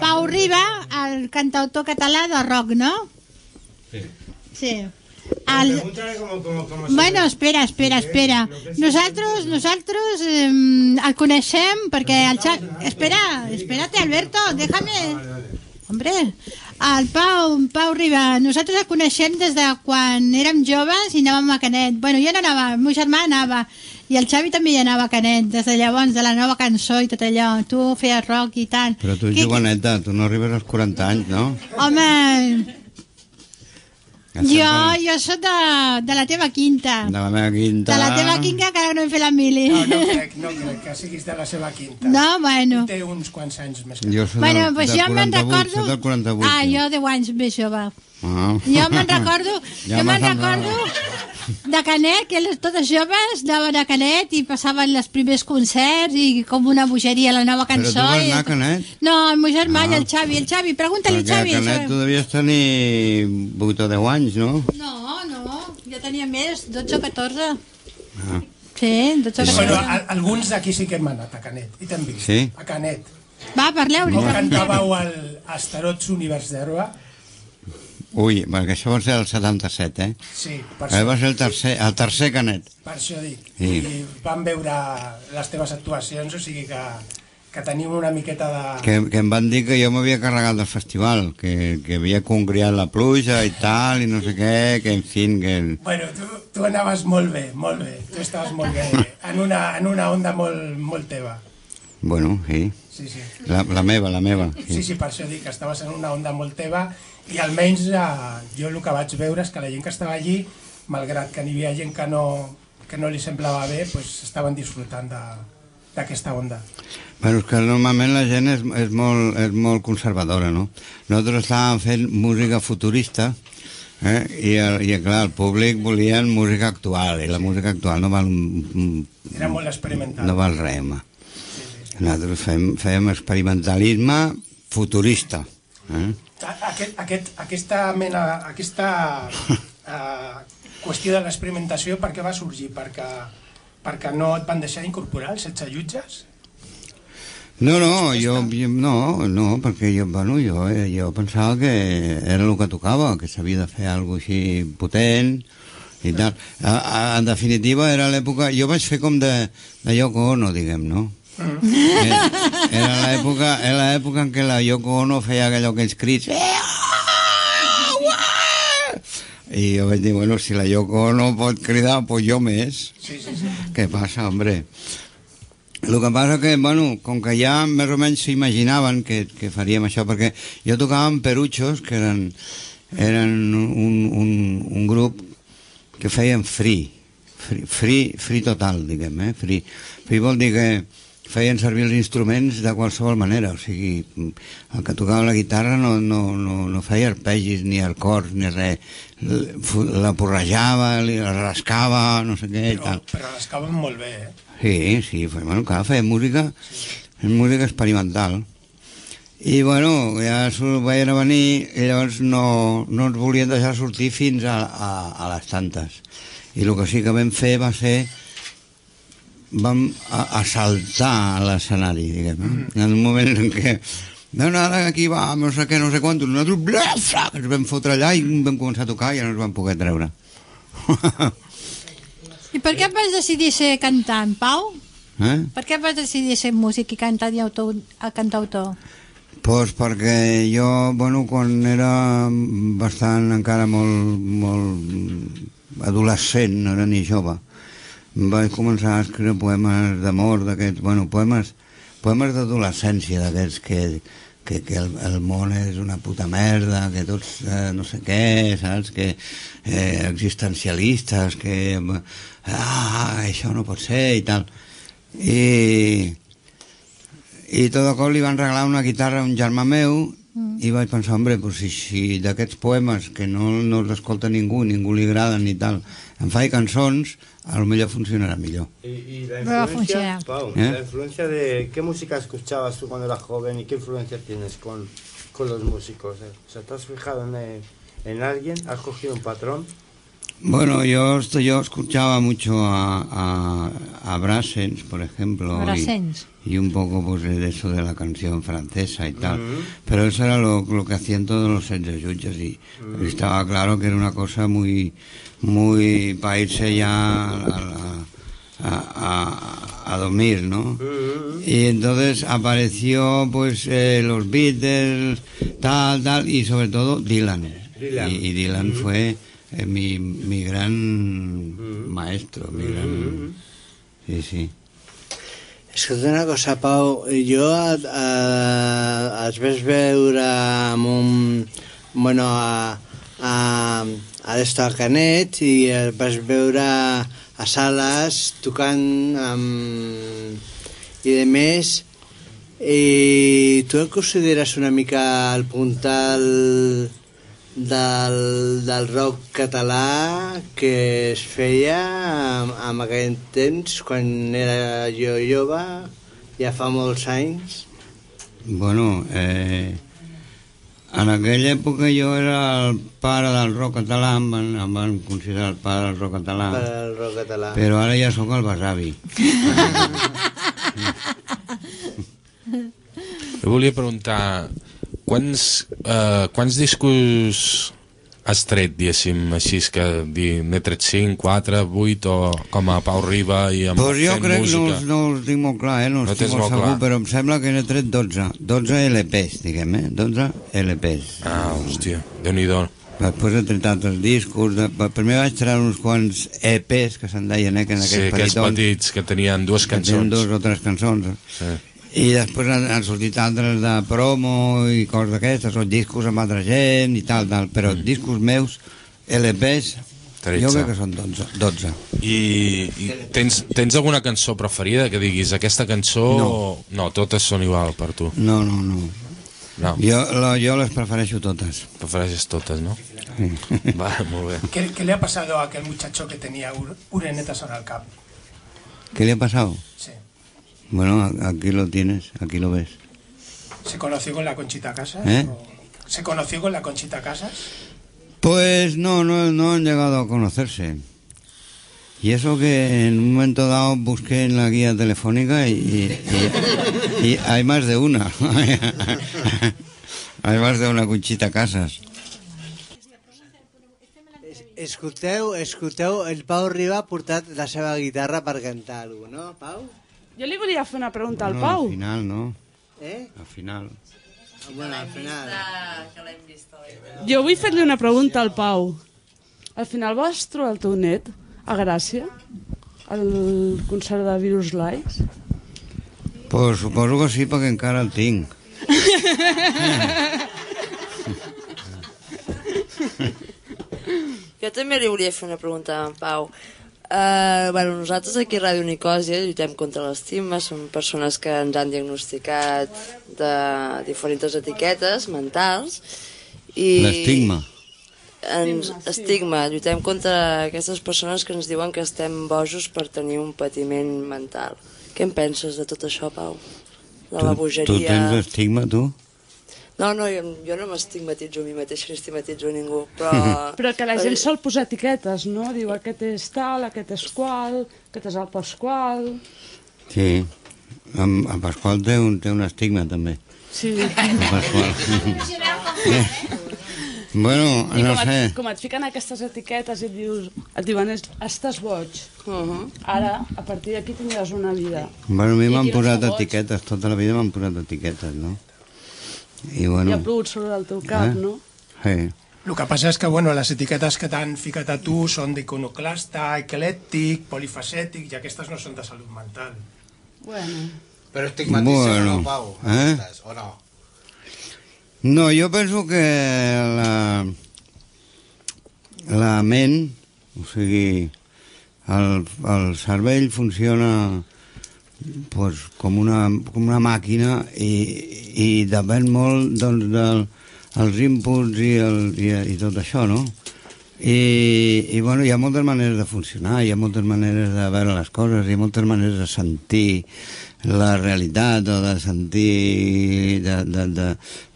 Pau Riba, el cantautor català de rock, no? Sí. Sí. El... Pregúntale cómo, cómo, cómo se Bueno, espera, espera, espera. Nosaltres, nosaltres eh, el coneixem perquè el Xavi... Espera, espérate, Alberto, déjame... Hombre, el Pau, Pau Riba, nosaltres el coneixem des de quan érem joves i anàvem a Canet. Bueno, jo no anava, el meu germà anava, i el Xavi també hi anava Canet, des de llavors, de la nova cançó i tot allò. Tu feies rock i tal. Però tu, Què- joveneta, tu no arribes als 40 anys, no? Home, Ja jo, jo soc de, de la teva quinta. De la meva quinta... De la teva quinta que ara no hem fet la mili. No, no crec, no crec que siguis de la seva quinta. No, bueno. Té uns quants anys més que Jo soc Bueno, del, pues del jo me'n 48, recordo... soc del 48. Ah, jo 10 anys més jove. Ah. Jo me'n recordo, Ja jo me'n recordo de Canet, que les totes joves anaven a Canet i passaven els primers concerts i com una bogeria la nova Però tu cançó. vas anar a Canet? No, el meu germà Ah. i el Xavi. El Xavi, pregunta-li, Perquè a Xavi. Canet tu devies tenir 8 o 10 anys, no? No, no, jo tenia més, 12 o 14. Ah. Sí, 12 o 14. Bueno, a, alguns d'aquí sí que hem anat a Canet, i vist. Sí? A Canet. Va, parleu. Com pregunteu. cantàveu el Astarots Univers d'Herba? Ui, perquè això va ser el 77, eh? Sí, per Eh, això, va ser el tercer, el tercer Canet. per això dic. Sí. I vam veure les teves actuacions, o sigui que, que tenim una miqueta de... Que, que em van dir que jo m'havia carregat del festival, que, que havia congriat la pluja i tal, i no sé què, que en fi, que... Bueno, tu, tu anaves molt bé, molt bé. Tu estaves molt bé, en una, en una onda molt, molt teva. Bueno, sí, Sí, sí. la, la meva, la meva. Sí, sí, per això dic que estaves en una onda molt teva i almenys eh, jo el que vaig veure és que la gent que estava allí, malgrat que n'hi havia gent que no, que no li semblava bé, pues, estaven disfrutant de- d'aquesta onda. Bueno, és que normalment la gent és, és, molt, és molt conservadora, no? Nosaltres estàvem fent música futurista, eh? I, el, i clar, el públic volien música actual, i la música actual no val, Era molt experimental. no val res, home. Nosaltres fem, fem experimentalisme futurista. Eh? Aquest, aquest, aquesta mena, aquesta uh, qüestió de l'experimentació, per què va sorgir? Perquè, perquè no et van deixar incorporar els 16 jutges? No, no, jo, jo no, no, perquè jo, bueno, jo, eh, jo pensava que era el que tocava, que s'havia de fer alguna així potent i tal. A, a, en definitiva, era l'època... Jo vaig fer com de, de Yoko Ono, diguem, no? Era, era l'època era l'època en què la Yoko Ono feia allò que els crits... I jo vaig dir, bueno, si la Yoko Ono pot cridar, pues jo més. Sí, sí, sí. Què passa, hombre? El que passa que, bueno, com que ja més o menys s'imaginaven que, que faríem això, perquè jo tocava amb Peruchos, que eren, eren un, un, un grup que feien free, free, free, free total, diguem, eh? Free. free vol dir que feien servir els instruments de qualsevol manera, o sigui, el que tocava la guitarra no, no, no, no feia arpegis, ni acords, ni res, la porrejava, li la rascava, no sé què i Però, tal. però les caben molt bé, eh? Sí, sí, pues, bueno, clar, feia música, música experimental. I, bueno, ja s'ho veien a venir i llavors no, no ens volien deixar sortir fins a, a, a les tantes. I el que sí que vam fer va ser vam a, a saltar a l'escenari, diguem. Eh? En un moment en què no, no, ara aquí va, no sé què, no sé quant, nosaltres blaf, ens vam fotre allà i vam començar a tocar i ja no ens vam poder treure. I per què vas decidir ser cantant, Pau? eh? Per què vas decidir ser músic i cantant i autor, a cantautor? Pues perquè jo, bueno, quan era bastant encara molt, molt adolescent, no era ni jove, vaig començar a escriure poemes d'amor, d'aquests, bueno, poemes, poemes d'adolescència, d'aquests que, que, que el, el món és una puta merda, que tots eh, no sé què, saps? Que eh, existencialistes, que ah, això no pot ser i tal. I, i tot de cop li van regalar una guitarra a un germà meu mm. i vaig pensar, hombre, pues si, si d'aquests poemes que no, no els escolta ningú, ningú li agraden ni tal, em faig cançons, a lo millor funcionarà millor. Y, y la Va a influencia, funcionar. Pau, ¿Eh? la influencia de qué música escuchabas tú cuando eras joven y qué influencia tienes con, con los músicos. eh? O sea, ¿te has fijado en, en alguien? ¿Has cogido un patrón? Bueno, yo, esto- yo escuchaba mucho a, a, a Brassens, por ejemplo. y- Brassens. Y, un poco pues de eso de la canción francesa y tal. Pero eso era lo, lo que hacían todos los jutges y, y estaba claro que era una cosa muy, muy para irse ya a, a- a- a dormir, ¿no? Y entonces apareció pues eh, los Beatles, tal, tal, y sobre todo Dylan. Dylan. Y, y Dylan fue eh, mi, mi gran maestro, mi gran... Sí, sí. Escolta una cosa, Pau, jo et, eh, els vas veure amb un... Bueno, a, a, a d'esto a Canet i et vas veure a sales tocant amb... i de més. I tu et consideres una mica el puntal del, del rock català que es feia en, en aquell temps, quan era jo jove, ja fa molts anys. Bueno, eh, en aquella època jo era el pare del rock català, em van, em van considerar el pare del rock català, per al rock català. però ara ja sóc el besavi. Jo volia preguntar, quants, eh, quants discos has tret, diguéssim, així que n'he tret 5, 4, 8, o com a Pau Riba i amb Pues jo crec que no, música? els- no els tinc molt clar, eh? no No estic molt molt segur, clar. però em sembla que n'he tret 12. 12 LPs, diguem, eh? 12 LPs. Ah, hòstia, déu-n'hi-do. Després he tret altres discos. De... Primer vaig treure uns quants EPs, que se'n deien, eh? Que en Sí, aquells aquests petitons, petits que tenien dues que tenen cançons. dos o tres cançons. Sí. I després han, han sortit altres de promo i coses d'aquestes, o discos amb altra gent i tal, tal. Però mm. discos meus, LPs, Tretze. jo crec que són 12. 12. I, i tens, tens alguna cançó preferida que diguis aquesta cançó... No. no, totes són igual per tu. No, no, no. No, Jo, la, jo les prefereixo totes. prefereixes totes, no? Va, molt bé. ¿Qué, qué le ha pasado a aquel muchacho que tenía ur- urenetas en el cap? ¿Qué le ha pasado? Bueno, aquí lo tienes, aquí lo ves. ¿Se conoció con la Conchita Casas? ¿Eh? ¿Se conoció con la Conchita Casas? Pues no, no, no han llegado a conocerse. Y eso que en un momento dado busqué en la guía telefónica y, y- y hay más de una. hay más de una Conchita Casas. Escolteu, escolteu, el Pau Riba ha portat la seva guitarra per cantar alguna cosa, no, Pau? Jo li volia fer una pregunta al No, Pau. al final, no. Eh? Al final. Bueno, al final. Jo vull fer-li una pregunta al Pau. Al final vas trobar el teu net a Gràcia? Al concert de Virus Likes? Pues suposo que sí, perquè encara el tinc. Jo també li volia fer una pregunta a en Pau. Uh, bueno, nosaltres aquí a Ràdio Nicòsia lluitem contra l'estigma, som persones que ens han diagnosticat de diferents etiquetes mentals i L'estigma. ens, estigma, lluitem contra aquestes persones que ens diuen que estem bojos per tenir un patiment mental. Què en penses de tot això, Pau? De la Tu, bogeria... tu tens estigma, tu? No, no, jo, jo no m'estigmatitzo a mi mateixa ni estigmatitzo a ningú, però... Però que la gent sol posar etiquetes, no? Diu aquest és tal, aquest és qual, aquest és el Pasqual... Sí. En, en Pasqual té un, té un estigma, també. Sí. En Pasqual. bueno, I no com, sé. et, com et fiquen aquestes etiquetes i et, dius, et diuen "Es- estàs boig, Uh -huh. ara a partir d'aquí tindràs una vida. Bueno, a mi m'han posat etiquetes, tota la vida m'han posat etiquetes, no? I I bueno... ha plogut sobre el teu cap, Eh? no? Sí. Lo que pasa es que, bueno, les etiquetes que t'han ficat a tu són d'iconoclasta, eclèctic, polifacètic, i aquestes no són de salut mental. Bueno. Però estigmatitzes Bueno, o no, Pau? eh? Aquestes, O no? No, jo penso que la, la ment, o sigui, el, el cervell funciona pues, com, una, com una màquina i, i depèn molt doncs, del, els inputs i, el, i, i tot això, no? I, i bueno, hi ha moltes maneres de funcionar, hi ha moltes maneres de veure les coses, hi ha moltes maneres de sentir la realitat o de sentir, de, de, de,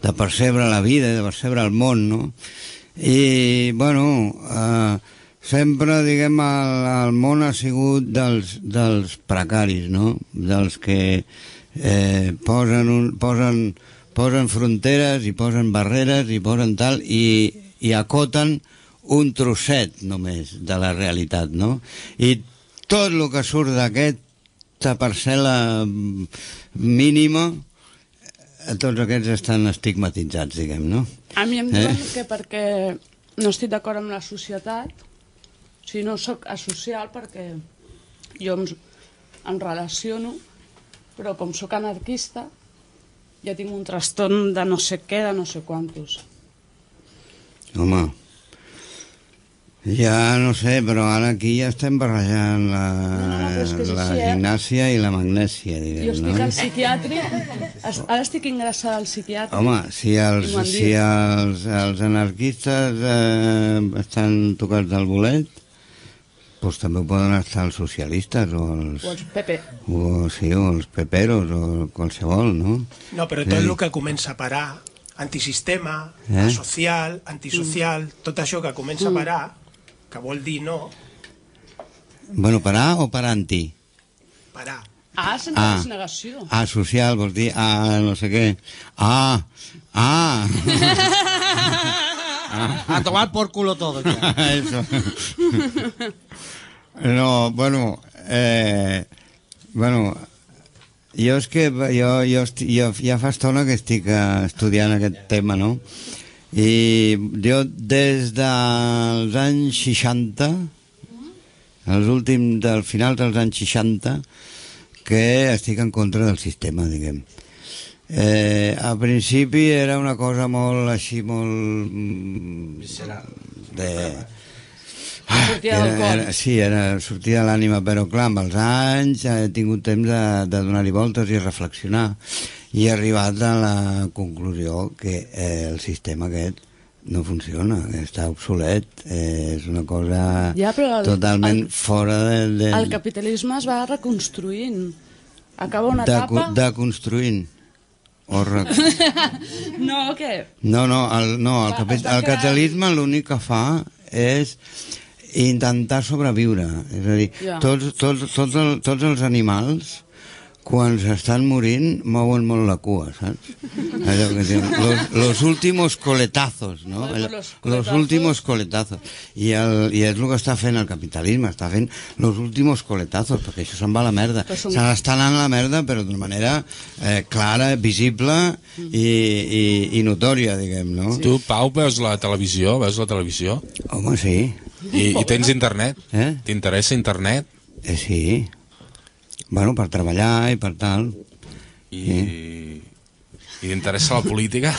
de percebre la vida, de percebre el món, no? I, bueno, eh, sempre, diguem, el, el món ha sigut dels, dels precaris, no? Dels que eh, posen, un, posen, posen fronteres i posen barreres i posen tal i, i acoten un trosset només de la realitat, no? I tot el que surt d'aquesta parcel·la mínima eh, tots aquests estan estigmatitzats, diguem, no? A mi em Eh? diuen que perquè no estic d'acord amb la societat, o sigui, no sóc asocial perquè jo em, em relaciono, però com sóc anarquista ja tinc un trastorn de no sé què, de no sé quantos. Home, ja no sé, però ara aquí ja estem barrejant la, No, no, però és que és la així, eh? gimnàsia i la magnèsia, Jo diguem, estic no? al psiquiàtric, es- ara estic ingressada al psiquiàtric. Home, si els, si els, els anarquistes eh, estan tocats del bolet, doncs també ho poden estar els socialistes o els, O els PP. o, sí, o els peperos o qualsevol, no? No, però tot el que comença a parar, antisistema, Eh? asocial, antisocial, tot això que comença a parar, que vol dir no, Bueno, parar o parar anti? parar. Ah, sense Ah. ah. negació. Ah, social, vols dir, ah, no sé què. Ah, ah. A tomar por culo todo. Eso. No, bueno, eh, bueno, jo és que jo, jo, jo ja fa estona que estic eh, estudiant aquest tema, no? I jo des dels anys 60, els últims, del final dels anys 60, que estic en contra del sistema, diguem. Eh, a principi era una cosa molt així, molt... mm, De... Sortia del cor. era, sí, era sortir de l'ànima, però clar, amb els anys he tingut temps de, de donar-hi voltes i reflexionar i he arribat a la conclusió que eh, el sistema aquest no funciona, està obsolet, eh, és una cosa Ja, però el- totalment el- fora de, de, El capitalisme es va reconstruint. Acaba una de, etapa... de construint. O re... No, què? No, no, el, no, el, Va, capi... el capitalisme l'únic que fa és intentar sobreviure. És a dir, tots, tots, tots, el, tots els animals quan s'estan morint mouen molt la cua, saps? Allò que diuen, los, los últimos coletazos, no? Allò, los últimos coletazos. I, el, I és el que està fent el capitalisme, està fent los últimos coletazos, perquè això se'n va a la merda. Se n'està anant a la merda, però d'una manera eh, clara, visible i, i, i notòria, diguem, no? Tu, Pau, veus la televisió? Veus la televisió? Home, sí. I, i tens internet? Eh? T'interessa internet? Eh, sí. Bueno, per treballar i per tal. I, i t'interessa la política?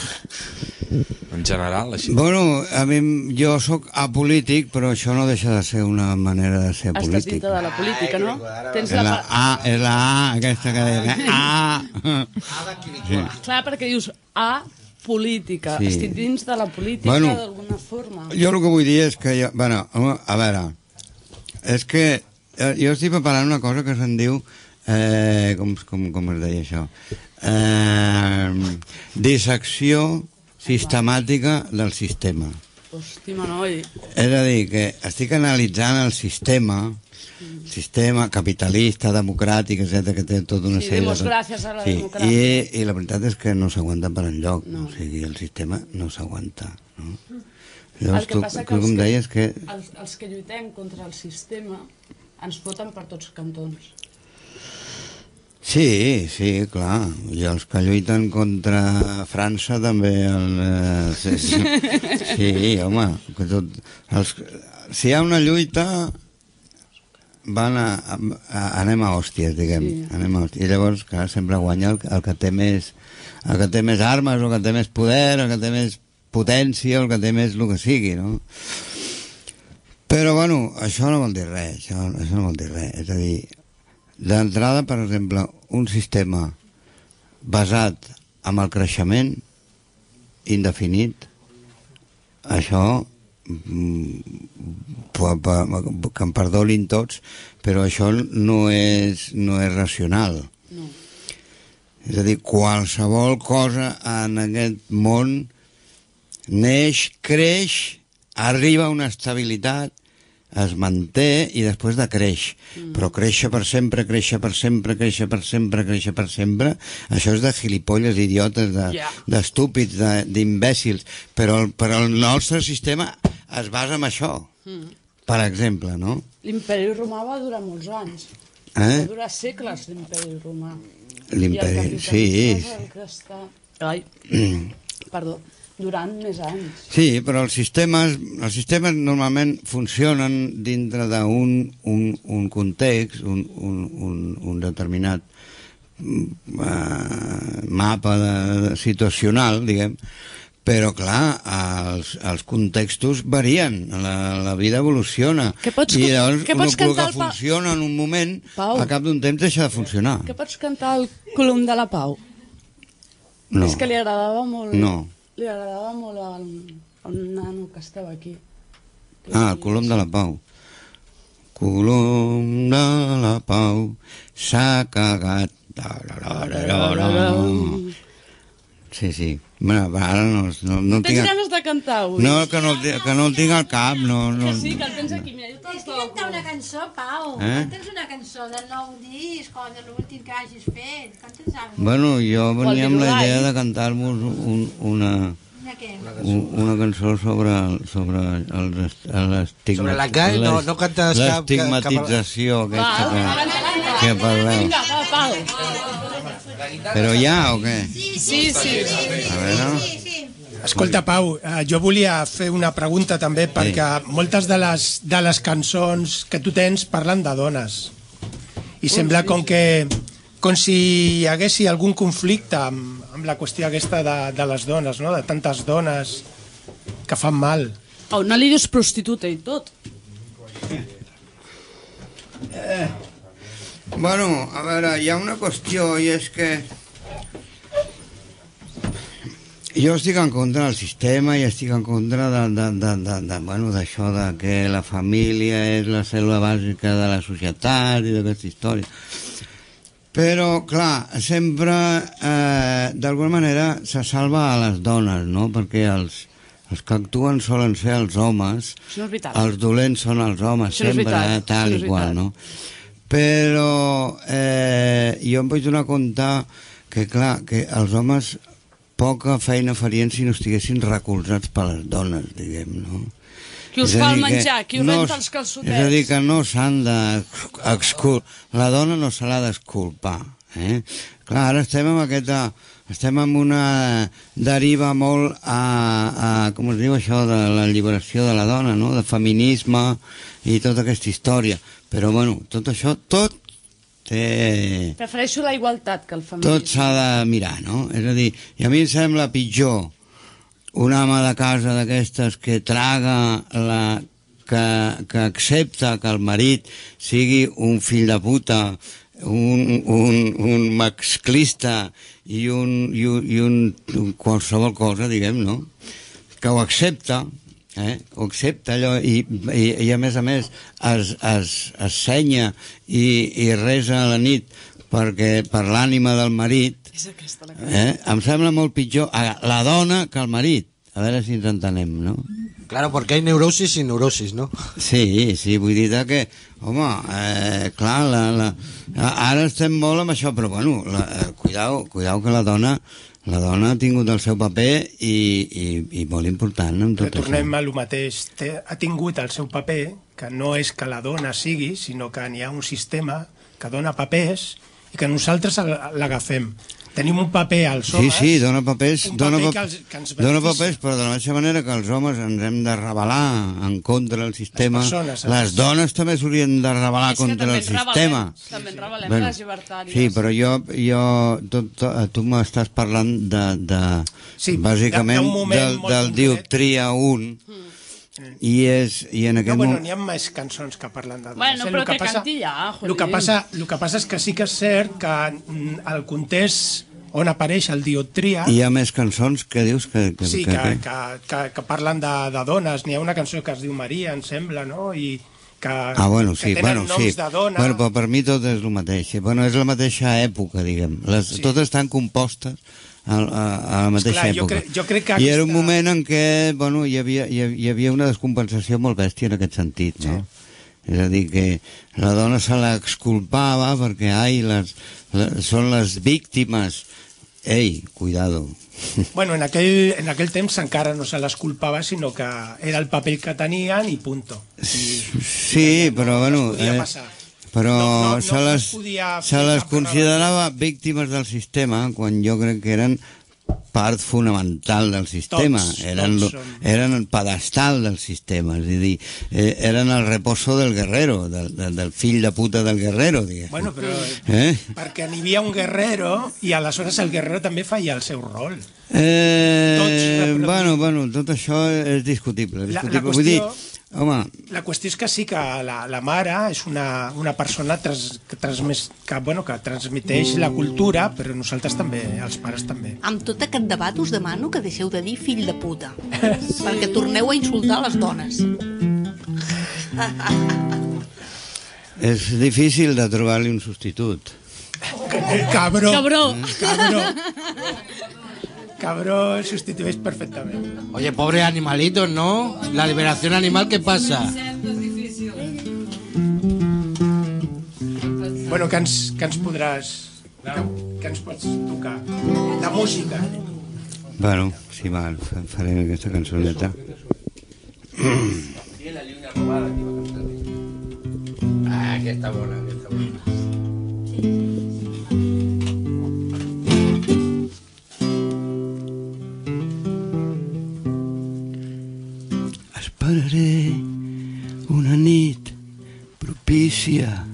En general, així? Bueno, a mi, jo sóc apolític, però això no deixa de ser una manera de ser Estàs polític. dintre de la política, no? Tens la... la A, és la A, aquesta que deia. eh? A. Sí. Clar, perquè dius A, política. Sí. Estic dins de la política Bueno, d'alguna forma. Jo el que vull dir és que... Jo, bueno, a veure, és que eh, jo estic preparant una cosa que se'n diu... Eh, com, com, com es deia això? Eh, dissecció sistemàtica del sistema. Hosti, Manoi. És a dir, que estic analitzant el sistema, sistema capitalista, democràtic, etc que té tota una Sí, sèrie demos de... gràcies a la sí, democràcia. I, I la veritat és que no s'aguanta per enlloc, No. o sigui, el sistema no s'aguanta. No? El Llavors, que tu, passa que tu els com que- deies que... Els, els que lluitem contra el sistema ens foten per tots cantons. Sí, sí, clar. I els que lluiten contra França també... El, eh, sí, sí, sí, home. Que tot, els, si hi ha una lluita, van a, a, a, anem a hòsties, diguem. Sí. Anem a hòsties. I llavors, clar, sempre guanya el, el que té més el que té més armes, el que té més poder, el que té més potència, el que té més el que sigui, no? Però, bueno, això no vol dir res, això, això no vol dir res. És a dir, d'entrada, per exemple, un sistema basat en el creixement indefinit, això, mm, pa- que em perdonin tots, però això no és, no és racional. No. És a dir, qualsevol cosa en aquest món neix, creix, arriba a una estabilitat, es manté i després decreix. Mm. Però créixer per sempre, créixer per sempre, créixer per sempre, créixer per sempre, això és de gilipolles, idiotes, d'estúpids, de, d'imbècils. Però, però el nostre sistema es basa en això, Mm. per exemple, no? L'imperi romà va durar molts anys. Eh? Va durar segles l'imperi romà. L'imperi, sí. està... Ai, Mm. perdó, durant més anys. Sí, però els sistemes, els sistemes normalment funcionen dintre d'un un, un context, un, un, un, un determinat eh, mapa de, de situacional, diguem, però clar, els, els contextos varien, la, la vida evoluciona Que pots- i llavors que el, pots que cantar el pa- funciona en un moment Pau. a cap d'un temps deixa de funcionar Que pots cantar el Colom de la Pau? no, És que li agradava molt... no. Li agradava molt al, al nano que estava aquí. Ah, el Colom de la Pau. Colom de la Pau s'ha cagat. Sí, sí. Bueno, va, ara no, no, no Tens tinc... ganes de cantar avui? No, que no, que no el tinc al cap, no, no. Que sí, que el tens aquí. Mira, jo te'l És que canta una cançó, Pau. Eh? Canta'ns una cançó del nou disc o de l'últim que hagis fet. Canta'ns alguna. Bueno, jo venia amb la idea de cantar-vos un, una, Una una cançó sobre, sobre el, l'estigma... Sobre la que no- no cantes cap- L'estigmatització aquesta que, que parleu. Vinga, va, Pau. Però ja o què? Sí, sí. A veure... Sí, sí. Escolta, Pau, eh, jo volia fer una pregunta també, perquè moltes de les, de les cançons que tu tens parlen de dones. I sembla com que com si hi hagués algun conflicte amb, amb la qüestió aquesta de, de les dones, no? de tantes dones que fan mal. Oh, no li dius prostituta i tot. Bueno, a veure, hi ha una qüestió i és que jo estic en contra del sistema i estic en contra de, de, de, de, de, bueno, d'això de que la família és la cèl·lula bàsica de la societat i d'aquesta història. Però, clar, sempre, eh, d'alguna manera, se salva a les dones, no? Perquè els, els que actuen solen ser els homes, Això no és veritat. els dolents són els homes, Això no és sempre, veritat, eh, tal això i qual, no? Però eh, jo em vaig donar compte que, clar, que els homes poca feina farien si no estiguessin recolzats per les dones, diguem, no? Qui us fa el menjar, qui us no renta els calçotets. És a dir, que no s'han de... Excul... La dona no se l'ha d'exculpar. Eh? Clar, ara estem amb aquesta... Estem amb una deriva molt a, a... Com es diu això de l'alliberació de la dona, no? De feminisme i tota aquesta història. Però, bueno, tot això, tot té... Prefereixo la igualtat que el Tot feminisme. s'ha de mirar, no? És a dir, i a mi em sembla pitjor un home de casa d'aquestes que traga la que, que accepta que el marit sigui un fill de puta, un, un, un masclista i un, i un, i un, un qualsevol cosa, diguem, no? Que ho accepta, eh? ho accepta allò i, i, i a més a més es, es, es senya i, i resa a la nit perquè per l'ànima del marit És aquesta la eh? em sembla molt pitjor a la dona que el marit a veure si ens entenem, no? Claro, porque hay neurosis y neurosis, ¿no? Sí, sí, vull dir que, home, eh, clar, la, la, ara estem molt amb això, però bueno, la, eh, cuidao, cuidao que la dona, la dona ha tingut el seu paper i, i, i molt important en tot Però tornem això. a lo mateix. Té, ha tingut el seu paper, que no és que la dona sigui, sinó que n'hi ha un sistema que dona papers i que nosaltres l'agafem. Tenim un paper als Sí, homes... sí, dona papers, dona, paper pap que, els, que ens dona papers, però de la mateixa manera que els homes ens hem de rebel·lar en contra del sistema, Les persones, les dones també s'haurien de rebel·lar És contra el sistema. també ens rebel·lem les llibertàries. Sí, però jo, jo tu, tu, tu m'estàs parlant de, de Sí, bàsicament moment del, del dioptria 1 i, és, i en No, aquest bueno, moment... n'hi ha més cançons que parlen de dones. Bueno, eh? però Lo que que passa, canti ja, el que, passa, el que passa és que sí que és cert que mm, el context on apareix el dioptria... Hi ha més cançons que dius que... que, Sí, que, que, que, que, que parlen de, de dones. N'hi ha una cançó que es diu Maria, em sembla, no? I que, Ah, bueno, sí, que tenen bueno, noms sí. de dona. Bueno, però per mi tot és el mateix. Bueno, és la mateixa època, diguem. Les, sí. Totes estan compostes a, a, a la mateixa Esclar, jo època. crec- jo crec que I era un aquesta- moment en què bueno, hi, havia, hi, havia- hi havia una descompensació molt bèstia en aquest sentit, no? És a dir, que la dona se l'exculpava perquè, ai, les, les, són les víctimes. Ei, cuidado. Bueno, en aquell, en aquell temps encara no se les culpava, sinó que era el paper que tenien i punto. I, Sí, però bueno... podia eh, passar. Però No, no, no se es les, podia se les considerava víctimes del sistema quan jo crec que eren part fonamental del sistema, Tots, eren, tots som. eren el pedestal del sistema, és a dir, eh, eren el reposo del guerrero, del, del, del fill de puta del guerrero, diguem. Bueno, però Eh? perquè n'hi havia un guerrero i aleshores el guerrero també feia el seu rol. Eh, Tots reproduïm. bueno, bueno, tot això és discutible. La- la discutible. Vull dir, qüestió- home, La qüestió és que sí que la, la mare és una, una persona trans, que, transmes, que, bueno, que transmeteix la cultura, però nosaltres també, els pares també. Amb tot aquest debat us demano que deixeu de dir fill de puta, perquè torneu a insultar les dones. és difícil de trobar-li un substitut. Cabró. Cabró. Cabró. Cabró sustitueix perfectament. Oye, pobre animalitos, ¿no? La liberación animal, ¿qué pasa? Bueno, que ens, que ens podràs... Que, que ens pots tocar? La música. Bueno, sí, va, fa- farem aquesta cançoneta. Ah, que está buena, que está buena. Esperaré una nit propícia,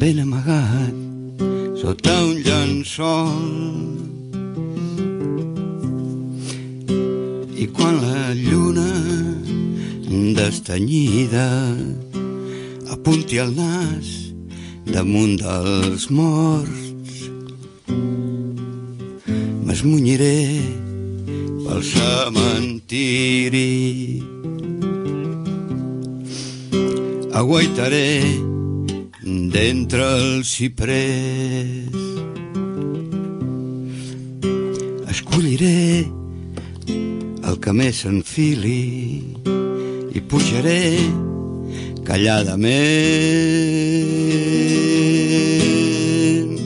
ben amagat, sota un llençol. I quan la lluna destanyida apunti el nas damunt dels morts, m'esmunyiré pel cementiri. Aguaitaré d'entre els ciprers. Escolliré més s'enfili i pujaré calladament.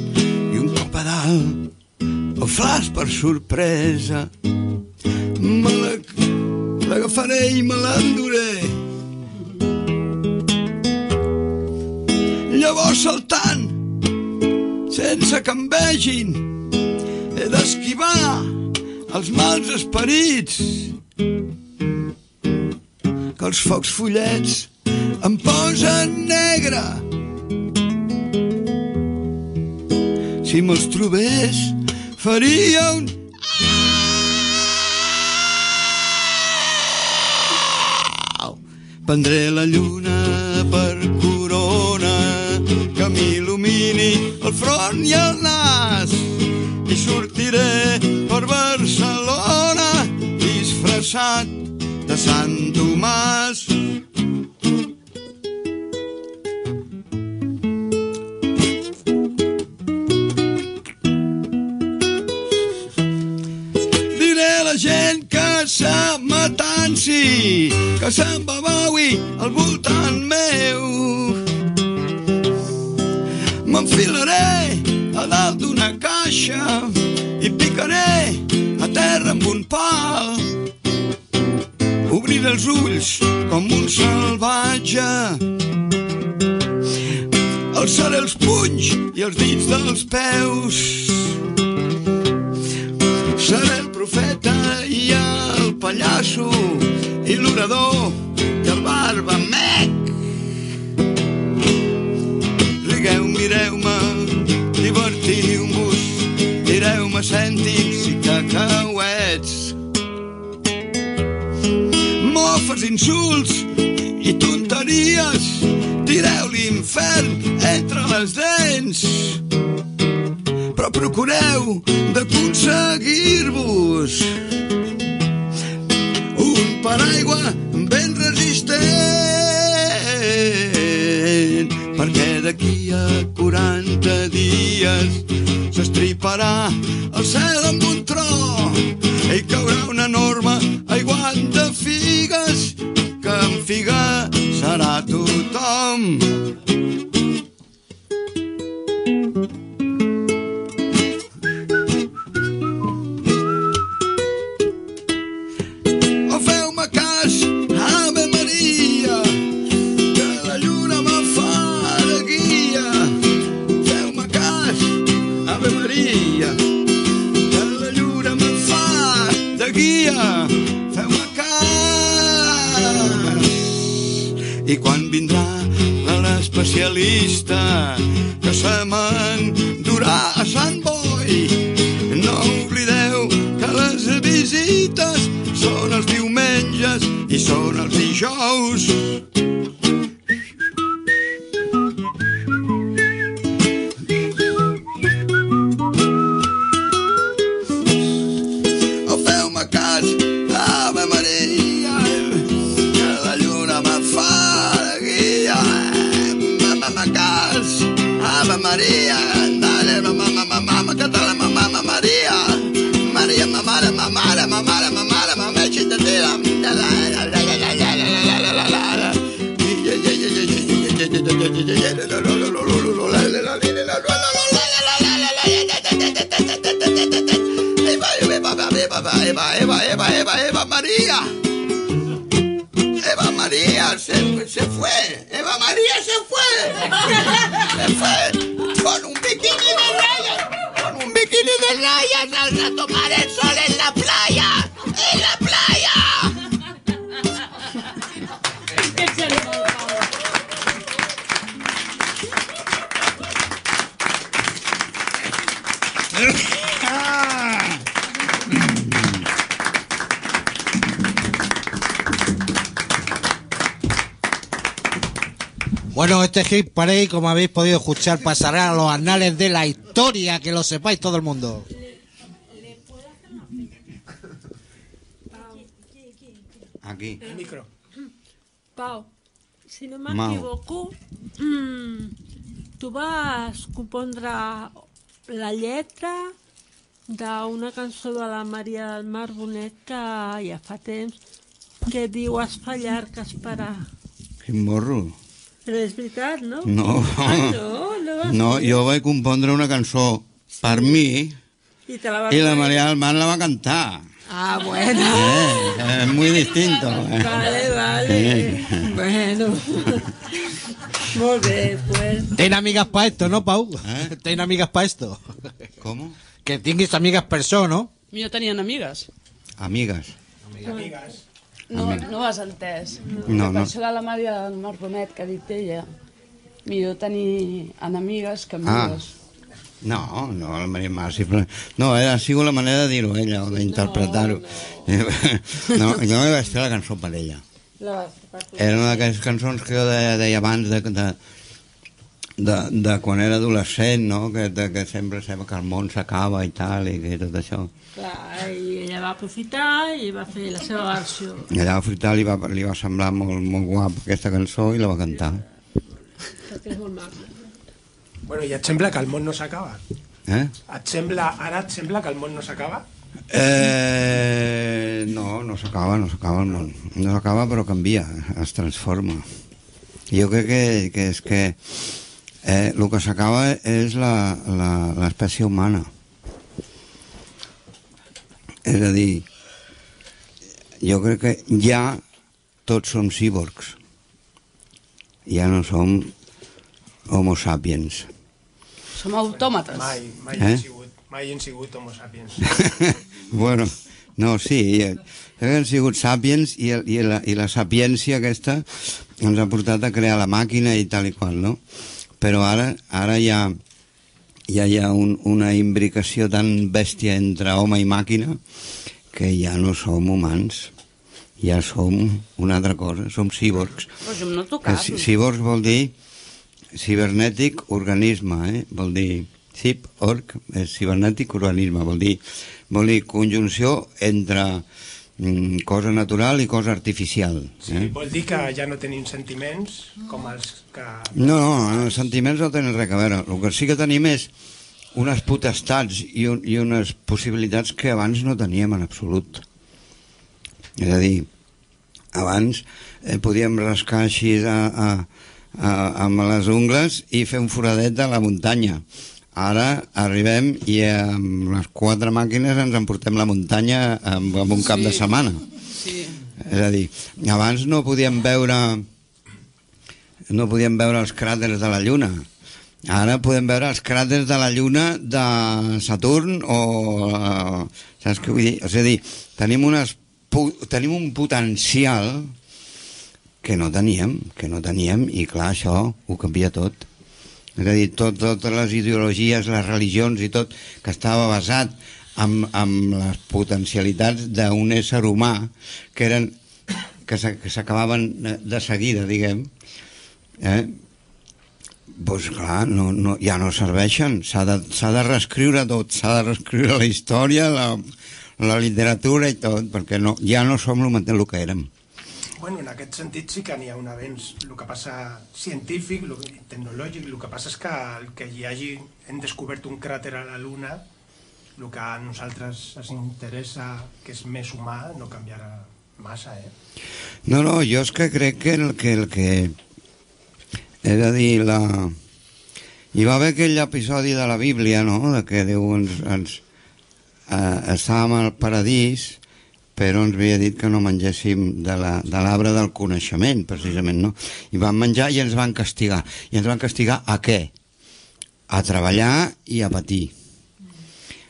I un cop a dalt, el flash per sorpresa, me la- l'agafaré i me l'enduré. Llavors saltant, sense que em vegin, he d'esquivar els mals esperits. Que els focs follets em posen negre. Si me'ls trobés, faria un... Prendré la lluna per corona que m'il·lumini el front i el nas i sortiré per Barcelona disfressat de Sant Tomàs. Diré a la gent que se m'atansi, que s'embabaui al voltant meu. M'enfilaré a dalt d'una caixa i picaré a terra amb un pal. Obriré els ulls com un salvatge. Alçaré els punys i els dits dels peus. Seré el profeta i el pallasso i l'orador i el barbamec. Rigueu, mireu-me, divertiu-vos, direu-me cèntims insults i tonteries, tireu l'infern entre les dents. Però procureu d'aconseguir-vos un paraigua ben resistent perquè d'aquí a 40 dies s'estriparà el cel amb un tro i caurà una enorme aiguat de digues que en figa serà tothom. Quan vindrà l'especialista que se m'endurà Bueno, este hit parade, como habéis podido escuchar, pasará a los anales de la historia, que lo sepáis todo el mundo. Aquí. El micro. Pau, si no Mau. m'equivoco, mm, tu vas compondre la lletra d'una cançó de la Maria del Mar Bonet que ja fa temps que diu es fa llarg esperar. Quin morro. Però és veritat, no? No. Ah, no? No, No, jo vaig compondre una cançó per mi I te la i la? Maria del Mar la va cantar. Ah, bueno. Eh, es muy distinto. eh. Vale, vale. Eh. Bueno. Molt bé, pues. Ten amigas para esto, ¿no, Pau? ¿Eh? Ten amigas para esto. ¿Cómo? Que tinguis amigas per això, no? Millor tenien amigues. Amigues. Amigues. No, Amiga. no ho has entès. No, per no. això de la Maria del Mar Bonet que ha dit ella. Millor tenir enemigues que Ah. amigues. No, no, la Maria Mar, simple... No, era, ha sigut la manera de dir-ho ella, o d'interpretar-ho. No, jo me vaig fer la cançó per ella. Era una d'aquelles cançons que jo deia, deia abans de, de, de, de quan era adolescent, no? Que, de, que sempre sembla que el món s'acaba i tal, i que tot això. Clar, i ella va aprofitar i va fer la seva versió. I allà a Frital li va, li va semblar molt, molt guap aquesta cançó i la va cantar. Perquè és molt maco. Bueno, i et sembla que el món no s'acaba? Eh? Et sembla, ara et sembla que el món no s'acaba? Eh, no, no s'acaba, no s'acaba el món. No s'acaba però canvia, es transforma. Jo crec que, que és que eh, el que s'acaba és la- la- l'espècie humana. És a dir, jo crec que ja tots som cíborgs. Ja no som homo sapiens. Som autòmates. Mai, mai, Eh? Mai hem sigut homo sapiens. bueno, no, sí, eh, hem sigut sàpiens i, el- i, la, i la sapiència aquesta ens ha portat a crear la màquina i tal i qual, no? Però ara, ara ja, ja hi ha un, una imbricació tan bèstia entre home i màquina que ja no som humans, ja som una altra cosa, som cíborgs. Cap. ci- Cíborgs vol dir cibernètic organisme, eh? vol dir cib, org, és cibernètic organisme, vol dir, vol dir conjunció entre mm, cosa natural i cosa artificial. Sí, Eh? vol dir que ja no tenim sentiments com els que... No, no, els sentiments no tenen res a veure. El que sí que tenim és unes potestats i, un, i unes possibilitats que abans no teníem en absolut. És a dir, abans eh, podíem rascar així a, a, a, amb les ungles i fer un foradet a la muntanya. Ara arribem i amb les quatre màquines ens emportem la muntanya amb, amb un cap de Sí. setmana. Sí. És a dir, abans no podíem veure no podíem veure els cràters de la Lluna. Ara podem veure els cràters de la Lluna de Saturn o... eh, saps què vull dir? És a dir, tenim, unes, tenim un potencial que no teníem, que no teníem, i clar, això ho canvia tot. És a dir, tot, totes les ideologies, les religions i tot, que estava basat en, en les potencialitats d'un ésser humà que eren que s'a- que s'acabaven de- seguida, diguem, eh? doncs clar, no, no, ja no serveixen. S'ha de, de reescriure tot, s'ha de reescriure la història, la, la literatura i tot, perquè no, ja no som el el que érem. Bueno, en aquest sentit sí que n'hi ha un avenç. El que passa científic, que- tecnològic, el que passa és que el que hi hagi, hem descobert un cràter a la Luna, el que a nosaltres ens interessa, que és més humà, no canviarà massa, eh? No, no, jo és que crec que el que... El que és a dir, la... Hi va haver aquell episodi de la Bíblia, no?, de que Déu ens... ens eh, estàvem al paradís, però ens havia dit que no mengéssim de la- de l'arbre del coneixement, precisament, no? I vam menjar i ens van castigar. I ens van castigar a què? A treballar i a patir.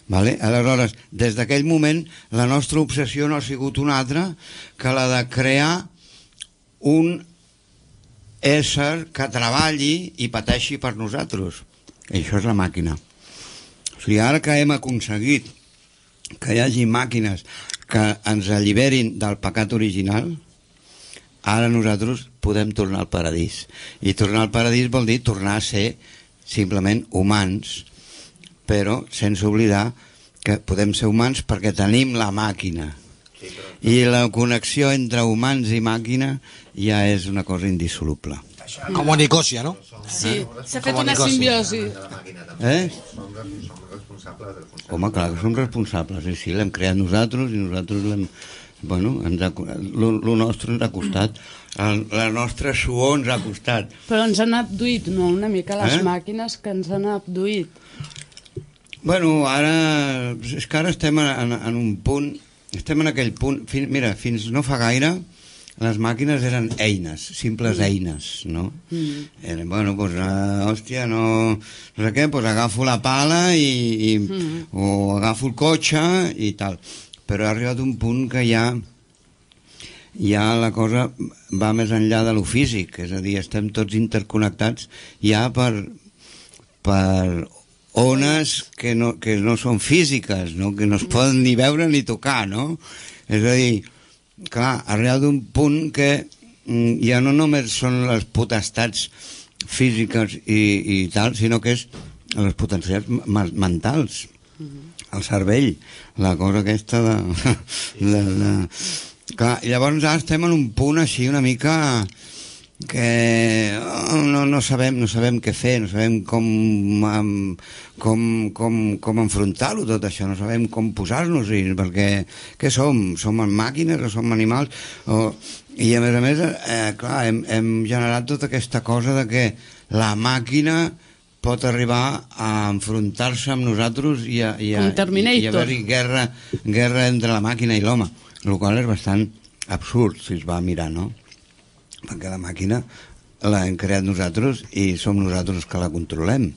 Vale? Aleshores, des d'aquell moment, la nostra obsessió no ha sigut una altra que la de crear un ésser que treballi i pateixi per nosaltres. I això és la màquina. O sigui, ara que hem aconseguit que hi hagi màquines que ens alliberin del pecat original, ara nosaltres podem tornar al paradís. I tornar al paradís vol dir tornar a ser simplement humans, però sense oblidar que podem ser humans perquè tenim la màquina. I la connexió entre humans i màquina ja és una cosa indissoluble. Com a Nicosia, no? Sí, s'ha fet una simbiosi. Eh? Home, clar que som responsables, sí, sí, l'hem creat nosaltres i nosaltres l'hem... Bueno, ens ha, lo, lo nostre ens ha costat, el, la nostra suor ens ha costat. Però ens han abduït, no? Una mica les Eh? màquines que ens han abduït. Bueno, ara... És que ara estem en, en, en un punt... Estem en aquell punt... Fin, mira, fins no fa gaire les màquines eren eines, simples eines, no? Mm. Eren, bueno, doncs, uh, hòstia, no, no sé què, doncs agafo la pala i, i Mm. o agafo el cotxe i tal. Però ha arribat un punt que ja ja la cosa va més enllà de lo físic, és a dir, estem tots interconnectats ja per, per ones que no, que no són físiques, no? que no es poden ni veure ni tocar, no? És a dir, clar, ha arribat un punt que mm, ja no només són les potestats físiques i, i tal, sinó que és les potencialitats ma- mentals, el cervell, la cosa aquesta de... de, de... Clar, llavors ara estem en un punt així una mica que oh, no, no, sabem, no sabem què fer, no sabem com, com, com, com enfrontar-ho tot això, no sabem com posar-nos-hi, perquè què som? Som màquines o som animals? O, I a més a més, eh, clar, hem, hem generat tota aquesta cosa de que la màquina pot arribar a enfrontar-se amb nosaltres i a, i a, Terminator. i a haver-hi guerra, guerra entre la màquina i l'home, el qual és bastant absurd si es va mirar, no? Perquè la màquina l'hem creat nosaltres i som nosaltres que la controlem.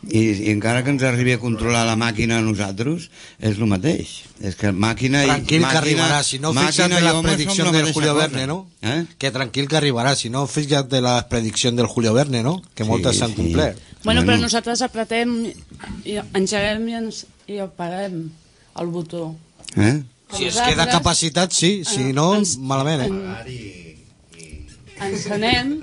I, i encara que ens arribi a controlar la màquina a nosaltres, és el mateix. És que màquina i... Tranquil que màquina, arribarà, si no fixa't de i la predicció del Julio cosa. Verne, ¿no? Eh? Que tranquil que arribarà, si no fixa't de la predicció del Julio Verne, no? Que Sí, moltes s'han sí. complert. Bueno, però nosaltres apretem, i engeguem i, ens, i apaguem el botó. Eh? Si es queda capacitat, sí, si no, malament, eh? Encenem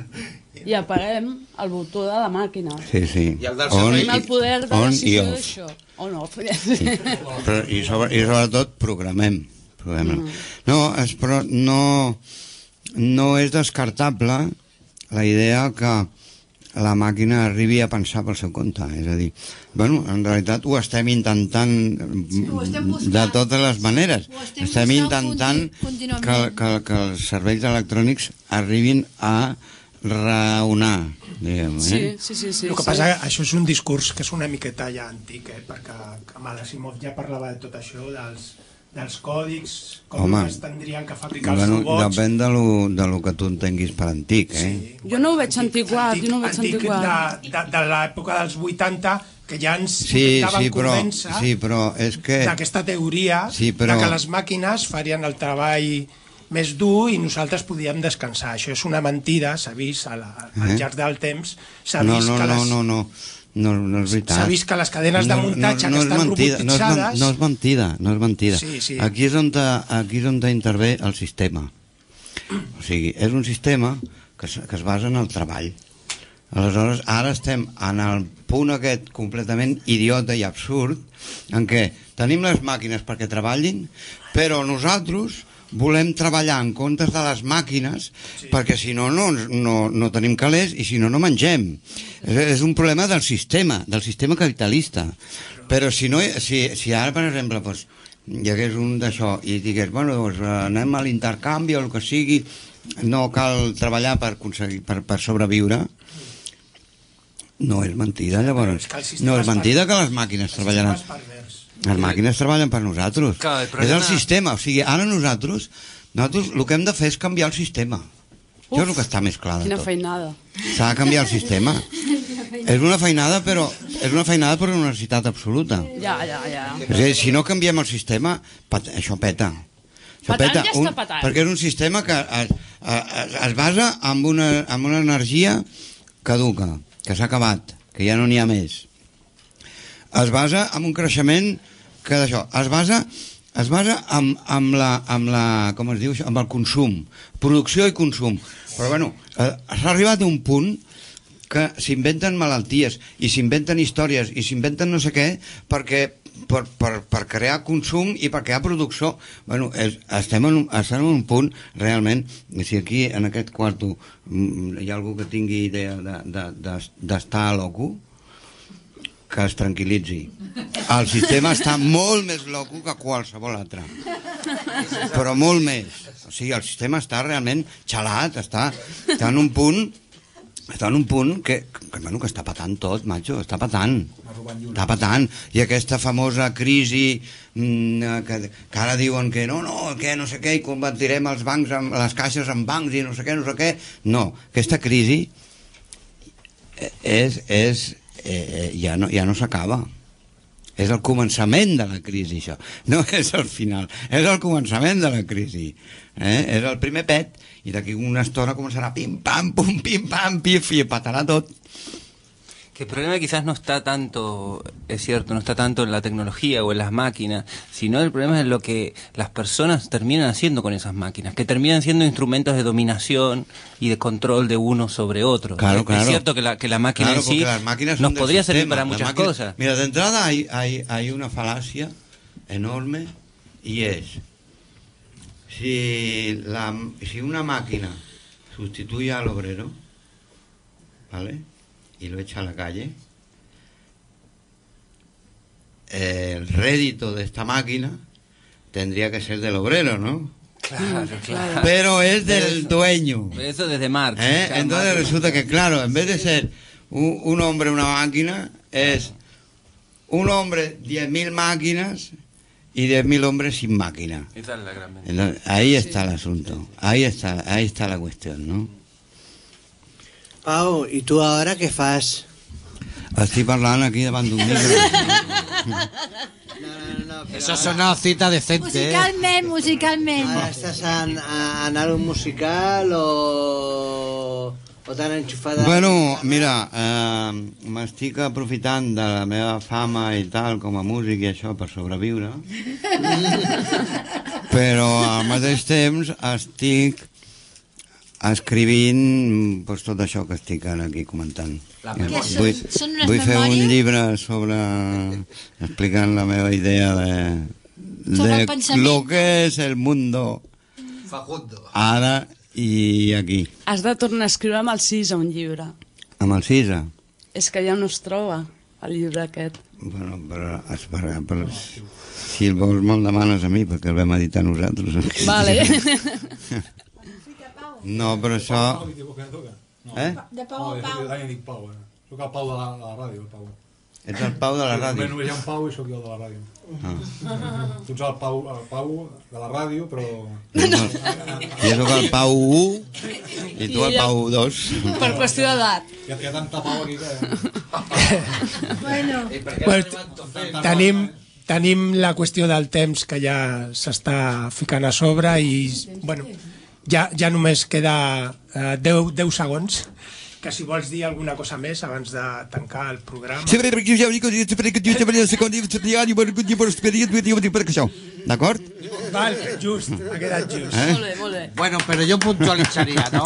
i apaguem el botó de la màquina. Sí, sí. I el del On el poder de on decisió d'això. O no, Sí. Però, i, sobre, I sobretot programem. programem. Mm. No, és, però no, no és descartable la idea que la màquina arribi a pensar pel seu compte. És a dir, bueno, en realitat ho estem intentant ho estem buscant. de totes les maneres. Ho estem Estem intentant que, que, que els serveis electrònics arribin a raonar, diguem, Sí, eh? sí, sí. sí El que sí. passa això és un discurs que és una miqueta ja antic, eh? perquè Kamal Asimov ja parlava de tot això, dels, dels còdics, com Home, es tindrien que fabricar els robots. depèn de lo, de lo que tu entenguis per antic, eh? Jo no ho veig antiquat, jo no ho veig antic antiquat. de, de, de l'època dels 80 que ja ens Sí, intentaven sí, però, convèncer sí, però és que... d'aquesta teoria Sí, però- de que les màquines farien el treball més dur i nosaltres podíem descansar. Això és una mentida, s'ha vist a la, al Eh? llarg del temps, s'ha No, vist no, que no, les... no, no, no, no és veritat. S'ha vist que les cadenes de muntatge que estan mentida, no és, men- robotitzades- no és mentida, no és mentida. Sí, sí. Aquí és on, te, aquí és on te intervé el sistema. O sigui, és un sistema que es, que es basa en el treball. Aleshores, ara estem en el punt aquest completament idiota i absurd en què tenim les màquines perquè treballin, però nosaltres volem treballar en comptes de les màquines sí. perquè si no, no no, no tenim calés i si no no mengem és, és un problema del sistema del sistema capitalista però si, no, si, si ara per exemple doncs, hi hagués un d'això i digués bueno, doncs, anem a l'intercanvi o el que sigui no cal treballar per, aconseguir, per, per sobreviure no és mentida llavors no és mentida que les màquines treballaran. Les màquines treballen per nosaltres. Clar, el És el sistema. O sigui, ara nosaltres, nosaltres el que hem de fer és canviar el sistema. Això és el que està més clar de Quina tot. feinada. S'ha de canviar el sistema. És una feinada, però és una feinada per una necessitat absoluta. Ja, ja, ja. És a dir, si no canviem el sistema, pat, això peta. Això Petant ja està petant. perquè és un sistema que es, es, es basa en una, en una energia caduca, que s'ha acabat, que ja no n'hi ha més. Es basa en un creixement que d'això, es basa es basa amb, amb, la, amb la, com es diu això, amb el consum, producció i consum. Però bueno, eh, s'ha arribat a un punt que s'inventen malalties i s'inventen històries i s'inventen no sé què perquè per, per, per crear consum i per crear producció bueno, és, estem, en un, estem en un punt realment, si aquí en aquest quarto mm, hi ha algú que tingui idea d'estar de, de, d'estar loco que es tranquil·litzi el sistema està molt més loco que qualsevol altre però molt més o sigui, el sistema està realment xalat està, està en un punt està en un punt que, que, bueno, que està patant tot, macho, està patant. Està patant. I aquesta famosa crisi mm, que, que ara diuen que no, no, que no sé què, i convertirem els bancs, amb, les caixes en bancs i no sé què, no sé què. No, aquesta crisi eh, és, és, eh, ja no, ja no s'acaba. És el començament de la crisi, això. No és el final, és el començament de la crisi. Eh? És el primer pet, i d'aquí una estona començarà pim, pam, pum, pim, pam, pif, i patarà tot. Que el problema quizás no está tanto, es cierto, no está tanto en la tecnología o en las máquinas, sino el problema es lo que las personas terminan haciendo con esas máquinas, que terminan siendo instrumentos de dominación y de control de uno sobre otro. Claro, es, claro. es cierto que la, que la máquina Claro, en sí las máquinas nos podría servir sistema. para Las muchas máquinas- cosas. Mira, de entrada hay, hay, hay una falacia enorme y es si, la, si una máquina sustituye al obrero, ¿vale? Y lo echa a la calle, el rédito de esta máquina tendría que ser del obrero, ¿no? Claro, claro. Pero es del dueño. Eso desde Marx. ¿Eh? Entonces Marx- resulta que, claro, en vez de ser un, un hombre una máquina, es un hombre 10.000 máquinas y 10.000 hombres sin máquina. Esa es la gran. Entonces, ahí está el asunto, ahí está, ahí está la cuestión, ¿no? Pau, i tu ara què fas? Estic parlant aquí davant d'un micro. Eso es una cita decente, ¿eh? Musicalment, musicalment. Ara estàs en, en algo musical o, o tan enxufada? Bueno, mira, eh, m'estic aprofitant de la meva fama i tal, com a músic i això, per sobreviure, però al mateix temps estic escrivint pues, tot això que estic ara aquí comentant. La memòria. Què són? Vull, Són unes vull fer un llibre sobre... explicant la meva idea de, Sobre de el pensament. lo que és el mundo Facundo. ara i aquí, Has de tornar a escriure amb el Cisa un llibre. amb el Cisa. És que ja no es troba, el llibre aquest. Bueno, però, espera, però si el vols me'l demanes a mi, perquè el vam editar nosaltres. Vale. No, però això... Eh? De Pau a Pau. Dani dic Pau, eh? Soc el Pau de la, la ràdio, el Pau. Ets el Pau de la ràdio. Només només hi ha un Pau i sóc jo de la ràdio. Ah. Tu ets el Pau, el Pau de la ràdio, però... Jo sóc el Pau 1 i tu el Pau 2. Per qüestió d'edat. Hi ha, hi ha tanta Pau aquí que... Bueno, Bueno, tenim, tenim la qüestió del temps que ja s'està ficant a sobre i bueno, ja, ja només queda eh, 10, 10 segons que si vols dir alguna cosa més abans de tancar el programa D'acord? Val, just, ha quedat just Eh? Molt bé, molt bé. Bueno, pero yo puntualizaría, ¿no?